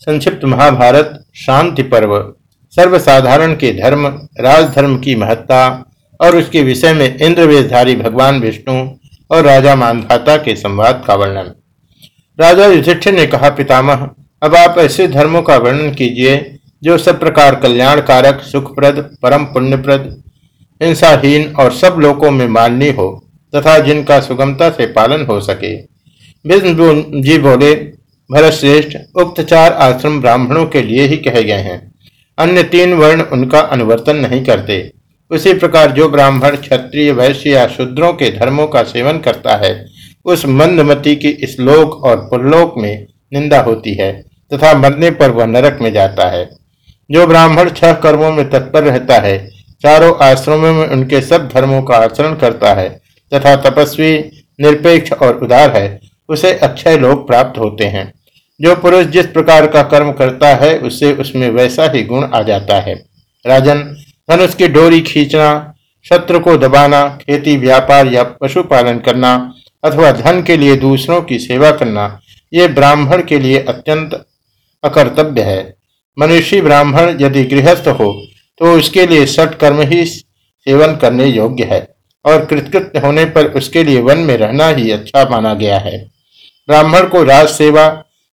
संक्षिप्त महाभारत, शांति पर्व, सर्वसाधारण के धर्म, राजधर्म की महत्ता और उसके विषय में इंद्रवेशधारी भगवान विष्णु और राजा मानधाता के संवाद का वर्णन। राजा युधिष्ठिर ने कहा, पितामह, अब आप ऐसे धर्मों का वर्णन कीजिए, जो सब प्रकार कल्याण कारक सुखप्रद, परम पुण्यप्रद, हिंसाहीन और सब लोगों में माननीय हो, तथा जिनका सुगमता से पालन हो सके। विष्णु जी बोले भरत श्रेष्ठ उक्त चार आश्रम ब्राह्मणों के लिए ही कहे गए हैं। अन्य तीन वर्ण उनका अनुवर्तन नहीं करते। उसी प्रकार जो ब्राह्मण क्षत्रिय, वैश्य या शूद्रों के धर्मों का सेवन करता है, उस मंदमती की इस लोक और पुरलोक में निंदा होती है तथा मरने पर वह नरक में जाता है। जो ब्राह्मण छह कर्मों में तत्पर रहता है, चारों आश्रमों में उनके सब धर्मों का आचरण करता है तथा तपस्वी, निरपेक्ष और उदार है, उसे अक्षय लोग प्राप्त होते हैं। जो पुरुष जिस प्रकार का कर्म करता है उससे उसमें वैसा ही गुण आ जाता है। राजन, धनुष की डोरी खींचना, शत्रु को दबाना, खेती, व्यापार या पशुपालन करना, अथवा धन के लिए दूसरों की सेवा करना, ये ब्राह्मण के लिए अत्यंत अकर्तव्य है। मनुष्य ब्राह्मण यदि गृहस्थ हो तो उसके लिए सट कर्म ही सेवन करने योग्य है, और कृतकृत्य होने पर उसके लिए वन में रहना ही अच्छा माना गया है। ब्राह्मण को राज सेवा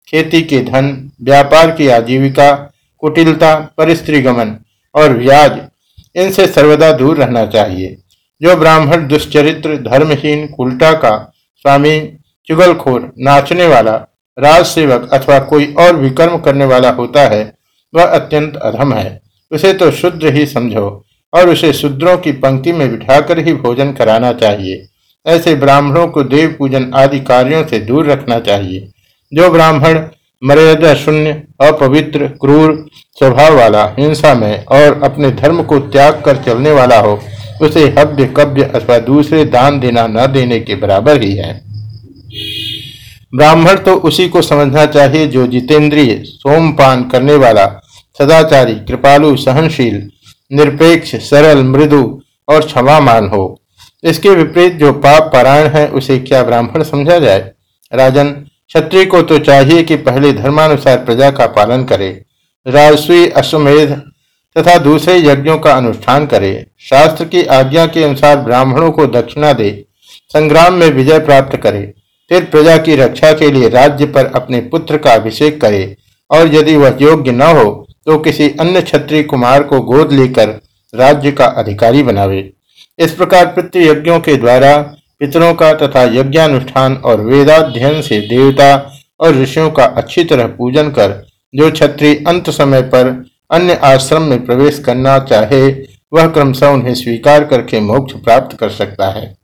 खेती के धन, व्यापार की आजीविका, कुटिलता परिस्त्री गमन और व्याज इनसे सर्वदा दूर रहना चाहिए। जो ब्राह्मण दुष्चरित्र, धर्महीन, कुलटा का स्वामी, चुगलखोर, नाचने वाला, राजसेवक अथवा कोई और विकर्म करने वाला होता है, वह अत्यंत अधम है। उसे तो शुद्र ही समझो और उसे शूद्रों की पंक्ति में बिठाकर ही भोजन कराना चाहिए। ऐसे ब्राह्मणों को देव पूजन आदि कार्यों से दूर रखना चाहिए। जो ब्राह्मण मर्यादा शून्य, अपवित्र, क्रूर स्वभाव वाला, हिंसा में और अपने धर्म को त्याग कर चलने वाला हो, उसे हव्य, कव्य अथवा दूसरे दान देना न देने के बराबर ही है। ब्राह्मण तो उसी को समझना चाहिए जो जितेंद्रिय, सोमपान करने वाला, सदाचारी, कृपालु, सहनशील, निरपेक्ष, सरल, मृदु और क्षमामान हो। इसके विपरीत जो पाप पारायण है, उसे क्या ब्राह्मण समझा जाए? राजन क्षत्रिय को तो चाहिए कि पहले धर्मानुसार प्रजा का पालन करे, राजस्वी, अश्वमेध तथा दूसरे यज्ञों का अनुष्ठान करे। शास्त्र की आज्ञा के अनुसार ब्राह्मणों को दक्षिणा दे, संग्राम में विजय प्राप्त करे, फिर प्रजा की रक्षा के लिए राज्य पर अपने पुत्र का अभिषेक करे। और यदि वह योग्य न हो तो किसी अन्य क्षत्रिय कुमार को गोद लेकर राज्य का अधिकारी बनावे। इस प्रकार पृथ्वी यज्ञों के द्वारा पितरों का तथा यज्ञानुष्ठान और वेदाध्ययन से देवता और ऋषियों का अच्छी तरह पूजन कर, जो छत्री अंत समय पर अन्य आश्रम में प्रवेश करना चाहे, वह क्रमशः उन्हें स्वीकार करके मोक्ष प्राप्त कर सकता है।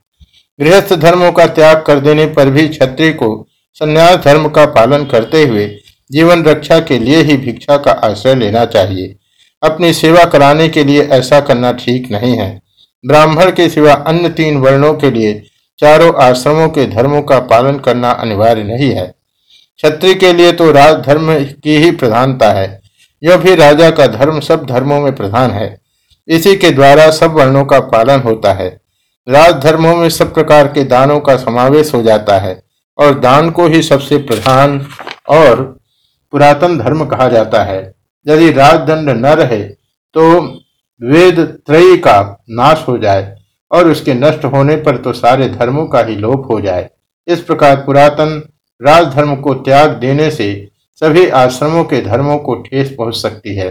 गृहस्थ धर्मों का त्याग कर देने पर भी छत्री को संन्यास धर्म का पालन करते हुए जीवन रक्षा के लिए ही भिक्षा का आश्रय लेना चाहिए। अपनी सेवा कराने के लिए ऐसा करना ठीक नहीं है। ब्राह्मण के सिवा अन्य तीन वर्णों के लिए चारों आश्रमों के धर्मों का पालन करना अनिवार्य नहीं है। क्षत्रिय के लिए तो राजधर्म की ही प्रधानता है। यह भी राजा का धर्म सब धर्मों में प्रधान है। इसी के द्वारा सब वर्णों का पालन होता है। राजधर्मों में सब प्रकार के दानों का समावेश हो जाता है और दान को ही सबसे प्रधान और पुरातन धर्म कहा जाता है। यदि राजदंड न रहे तो वेद त्रयी का नाश हो जाए। और उसके नष्ट होने पर तो सारे धर्मों का ही लोप हो जाए। इस प्रकार पुरातन राजधर्म को त्याग देने से सभी आश्रमों के धर्मों को ठेस पहुँच सकती है।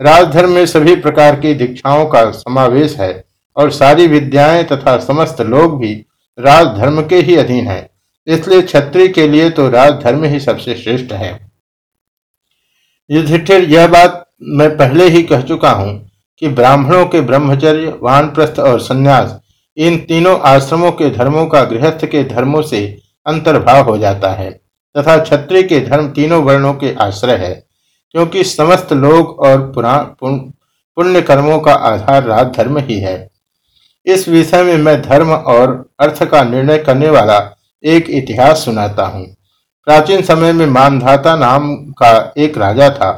राजधर्म में सभी प्रकार की दीक्षाओं का समावेश है और सारी विद्याएँ तथा समस्त लोग भी राजधर्म के ही अधीन है। इसलिए क्षत्रिय के लिए तो राजधर्म ही सबसे श्रेष्ठ है। युधिष्ठिर, यह बात मैं पहले ही कह चुका हूँ। कि ब्राह्मणों के ब्रह्मचर्य, वानप्रस्थ और संन्यास, इन तीनों आश्रमों के धर्मों का गृहस्थ के धर्मों से अंतर्भाव हो जाता है, तथा क्षत्रिय के धर्म तीनों वर्णों के आश्रय है, क्योंकि समस्त लोग और पुण्य कर्मों का आधार राज धर्म ही है। इस विषय में मैं धर्म और अर्थ का निर्णय करने वाला एक इतिहास सुनाता हूँ। प्राचीन समय में मानधाता नाम का एक राजा था,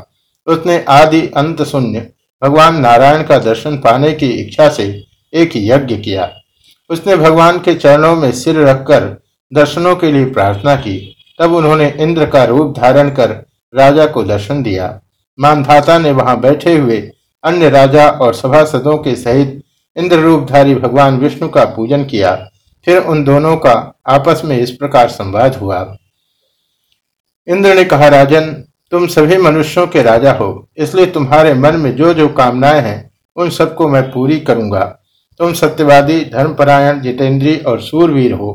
उसने आदि अंत शून्य भगवान नारायण का दर्शन पाने की इच्छा से एक यज्ञ किया। उसने भगवान के चरणों में सिर रखकर दर्शनों के लिए प्रार्थना की। तब उन्होंने इंद्र का रूप धारण कर राजा को दर्शन दिया। मानधाता ने वहाँ बैठे हुए अन्य राजा और सभासदों के सहित इंद्र रूपधारी भगवान विष्णु का पूजन किया। फिर उन दोनों का आपस में इस प्रकार संवाद हुआ। इंद्र ने कहा, राजन तुम सभी मनुष्यों के राजा हो, इसलिए तुम्हारे मन में जो जो कामनाएँ हैं, उन सबको मैं पूरी करूँगा। तुम सत्यवादी, धर्मपरायण, जितेंद्री और सूरवीर हो।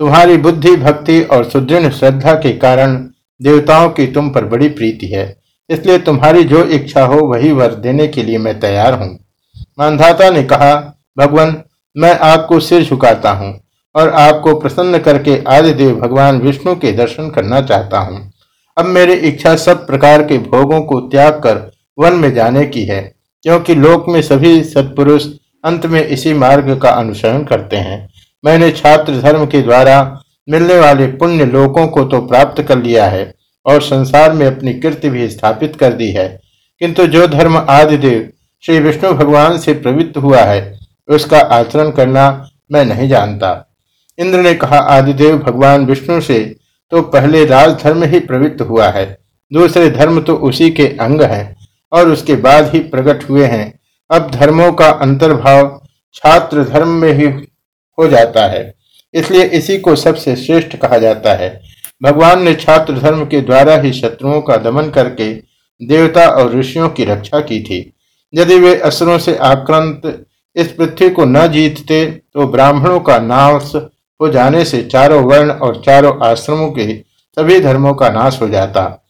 तुम्हारी बुद्धि, भक्ति और सुदृढ़ श्रद्धा के कारण देवताओं की तुम पर बड़ी प्रीति है। इसलिए तुम्हारी जो इच्छा हो, वही वर देने के लिए मैं तैयार हूँ। मानधाता ने कहा, भगवान, मैं आपको सिर झुकाता हूँ और आपको प्रसन्न करके आदिदेव भगवान विष्णु के दर्शन करना चाहता हूँ। अब मेरी इच्छा सब प्रकार के भोगों को त्याग कर वन में जाने की है, क्योंकि लोक में सभी सत्पुरुष अंत में इसी मार्ग का अनुसरण करते हैं। मैंने छात्र धर्म के द्वारा मिलने वाले पुण्य लोकों को तो प्राप्त कर लिया है, और संसार में अपनी कीर्ति भी स्थापित कर दी है। किंतु जो धर्म आदिदेव श्री विष्णु भगवान से प्रवृत्त हुआ है, उसका आचरण करना मैं नहीं जानता। इंद्र ने कहा, आदिदेव भगवान विष्णु से तो पहले राजधर्म ही प्रवृत्त हुआ है। दूसरे धर्म तो उसी के अंग हैं और उसके बाद ही प्रकट हुए हैं। अब धर्मों का अंतर्भाव छात्र धर्म में ही हो जाता है। इसलिए इसी को सबसे श्रेष्ठ कहा जाता है। भगवान ने छात्र धर्म के द्वारा ही शत्रुओं का दमन करके देवता और ऋषियों की रक्षा की थी। यदि वे असुरों से आक्रांत इस पृथ्वी को न जीतते तो ब्राह्मणों का नाश हो जाने से चारों वर्ण और चारों आश्रमों के सभी धर्मों का नाश हो जाता।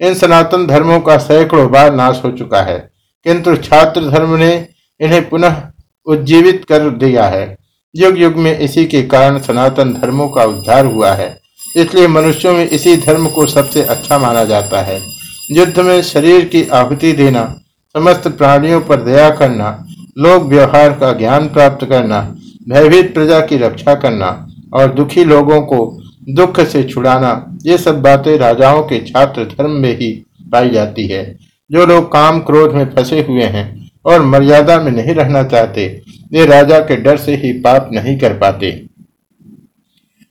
इन सनातन धर्मों का सैकड़ों बार नाश हो चुका है। किंतु छात्र धर्म ने इन्हें पुनः उज्जीवित कर दिया है। युग युग में इसी के कारण सनातन धर्मों का उद्धार हुआ है। इसलिए मनुष्यों में इसी धर्म को सबसे अच्छा माना जाता है। युद्ध में शरीर की आहुति देना, समस्त प्राणियों पर दया करना, लोक व्यवहार का ज्ञान प्राप्त करना, भयभीत प्रजा की रक्षा करना और दुखी लोगों को दुख से छुड़ाना, ये सब बातें राजाओं के छात्र धर्म में ही पाई जाती है। जो लोग काम क्रोध में फंसे हुए हैं और मर्यादा में नहीं रहना चाहते वे राजा के डर से ही पाप नहीं कर पाते।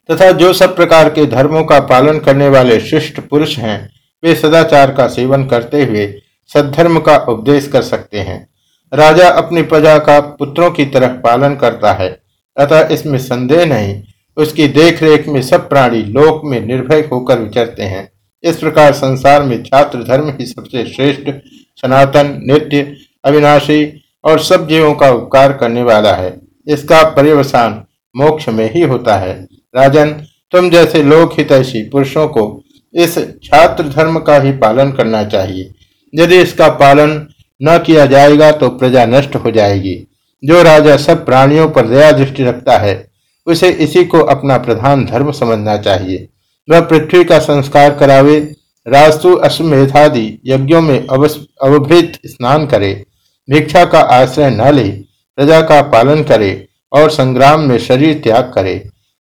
तथा जो सब प्रकार के धर्मों का पालन करने वाले शिष्ट पुरुष हैं, वे सदाचार का सेवन करते हुए सद्धर्म का उपदेश कर सकते हैं। राजा अपनी प्रजा का पुत्रों की तरह पालन करता है, अतः इसमें संदेह नहीं उसकी देखरेख में सब प्राणी लोक में निर्भय होकर विचरते हैं। इस प्रकार संसार में छात्र धर्म ही सबसे श्रेष्ठ, सनातन, नित्य, अविनाशी और सब जीवों का उपकार करने वाला है। इसका पर्यवसान मोक्ष में ही होता है। राजन, तुम जैसे लोक हितैषी पुरुषों को इस छात्र धर्म का ही पालन करना चाहिए। यदि इसका पालन न किया जाएगा तो प्रजा नष्ट हो जाएगी। जो राजा सब प्राणियों पर दया दृष्टि रखता है उसे इसी को अपना प्रधान धर्म समझना चाहिए। वह पृथ्वी का संस्कार करावे रास्तु अश्वमेधादि यज्ञों में अवभृत स्नान करे, भिक्षा का आश्रय न ले, प्रजा का पालन करे और संग्राम में शरीर त्याग करे।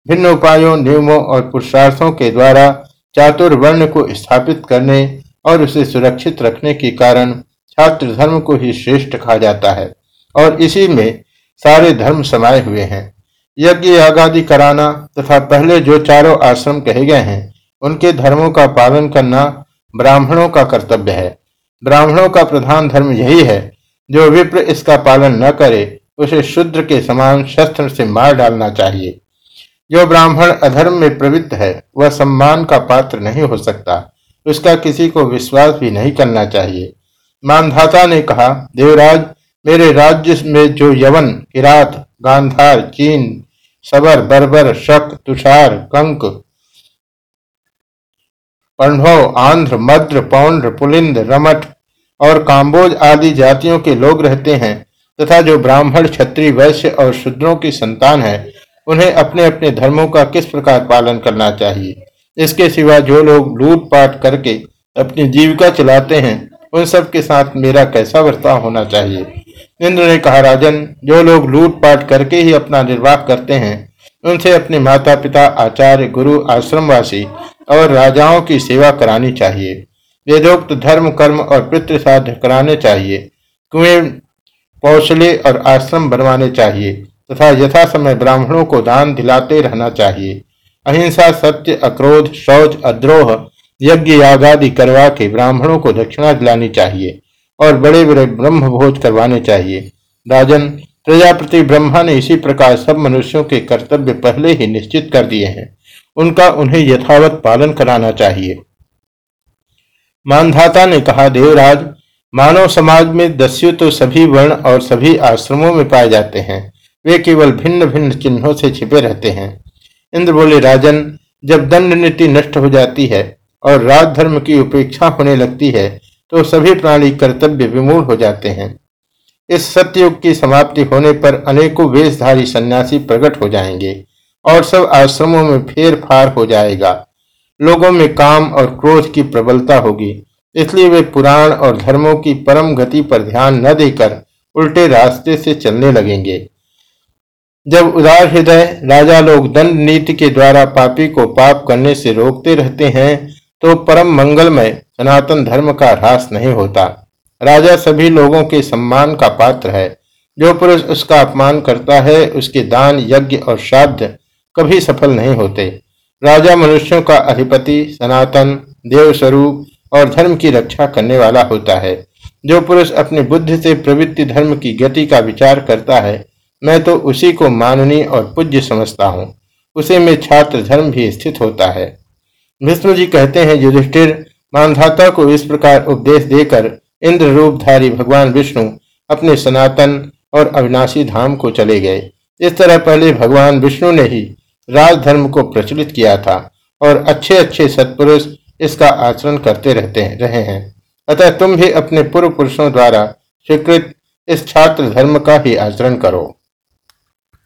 भिन्न उपायों, नियमों और पुरुषार्थों के द्वारा चातुर्वर्ण को स्थापित करने और उसे सुरक्षित रखने के कारण छात्र धर्म को ही श्रेष्ठ कहा जाता है और इसी में सारे धर्म समाये हुए हैं। यज्ञ यागादि कराना तथा पहले जो चारों आश्रम कहे गए हैं, उनके धर्मों का पालन करना ब्राह्मणों का कर्तव्य है। ब्राह्मणों का प्रधान धर्म यही है, जो विप्र इसका पालन न करे, उसे शुद्र के समान शस्त्र से मार डालना चाहिए। जो ब्राह्मण अधर्म में प्रवृत्त है, वह सम्मान का पात्र नहीं हो सकता। उसका किसी को विश्वास भी नहीं करना चाहिए। मानधाता ने कहा, देवराज मेरे राज्य में जो यवन, किरात, गांधार, चीन, सबर, बर्बर, शक, तुषार, कंक पंडव आंध्र, मद्र, पौंड्र, पुलिंद, रमठ और काम्बोज आदि जातियों के लोग रहते हैं, तथा जो ब्राह्मण, क्षत्रिय, वैश्य और शूद्रों की संतान है, उन्हें अपने अपने धर्मों का किस प्रकार पालन करना चाहिए? इसके सिवा जो लोग लूटपाट करके अपनी जीविका चलाते हैं, उन सब के साथ मेरा कैसा वर्ताव होना चाहिए? इंद्र ने कहा, राजन, जो लोग लूटपाट करके ही अपना निर्वाह करते हैं, उनसे अपने माता पिता आचार्य, गुरु, आश्रमवासी और राजाओं की सेवा करानी चाहिए। वेदोक्त धर्म, कर्म और पितृ कराने चाहिए। कुएँ पौषले और आश्रम बनवाने चाहिए तथा यथा समय ब्राह्मणों को दान दिलाते रहना चाहिए। अहिंसा, सत्य, अक्रोध, शौच, अद्रोह, यज्ञ, यागादि करवा के ब्राह्मणों को दक्षिणा दिलानी चाहिए। और बड़े बड़े ब्रह्म भोज करवाने चाहिए। राजन, प्रजापति ब्रह्मा ने इसी प्रकार सब मनुष्यों के कर्तव्य पहले ही निश्चित कर दिए हैं। उनका उन्हें यथावत पालन कराना चाहिए। मानधाता ने कहा, देवराज, मानव समाज में दस्यु तो सभी वर्ण और सभी आश्रमों में पाए जाते हैं। वे केवल भिन्न भिन्न चिन्हों से छिपे रहते हैं इंद्र बोले, राजन, जब दंड नीति नष्ट हो जाती है और राजधर्म की उपेक्षा होने लगती है तो सभी प्राणी कर्तव्य विमूल हो जाते हैं। इस सत्ययुग की समाप्ति होने पर अनेकों वेशधारी सन्यासी प्रकट हो जाएँगे और सब आश्रमों में फेर फार हो जाएगा। लोगों में काम और क्रोध की प्रबलता होगी, इसलिए वे पुराण और धर्मों की परम गति पर ध्यान न देकर उल्टे रास्ते से चलने लगेंगे। जब उदार हृदय राजा लोग दंड नीति के द्वारा पापी को पाप करने से रोकते रहते हैं तो परम मंगलमय सनातन धर्म का ह्रास नहीं होता। राजा सभी लोगों के सम्मान का पात्र है। जो पुरुष उसका अपमान करता है, उसके दान, यज्ञ और श्राद्ध कभी सफल नहीं होते। राजा मनुष्यों का अधिपति, सनातन देव स्वरूप और धर्म की रक्षा करने वाला होता है। जो पुरुष अपनी बुद्धि से प्रवृत्ति धर्म की गति का विचार करता है, मैं तो उसी को माननीय और पूज्य समझता हूँ। उसे में छात्र धर्म भी स्थित होता है। विष्णु जी कहते हैं, युधिष्ठिर, मानधाता को इस प्रकार उपदेश देकर इंद्र रूपधारी भगवान विष्णु अपने सनातन और अविनाशी धाम को चले गए। इस तरह पहले भगवान विष्णु ने ही राजधर्म को प्रचलित किया था और अच्छे अच्छे सत्पुरुष इसका आचरण करते रहते हैं, रहे हैं। अतः तुम भी अपने पूर्व पुरुषों द्वारा स्वीकृत इस छात्र धर्म का ही आचरण करो।